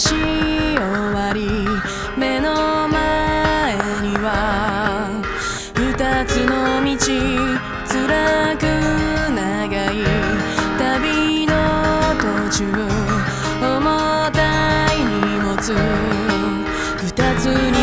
し終わり目の前には二つの道辛く長い旅の途中重たい荷物二つに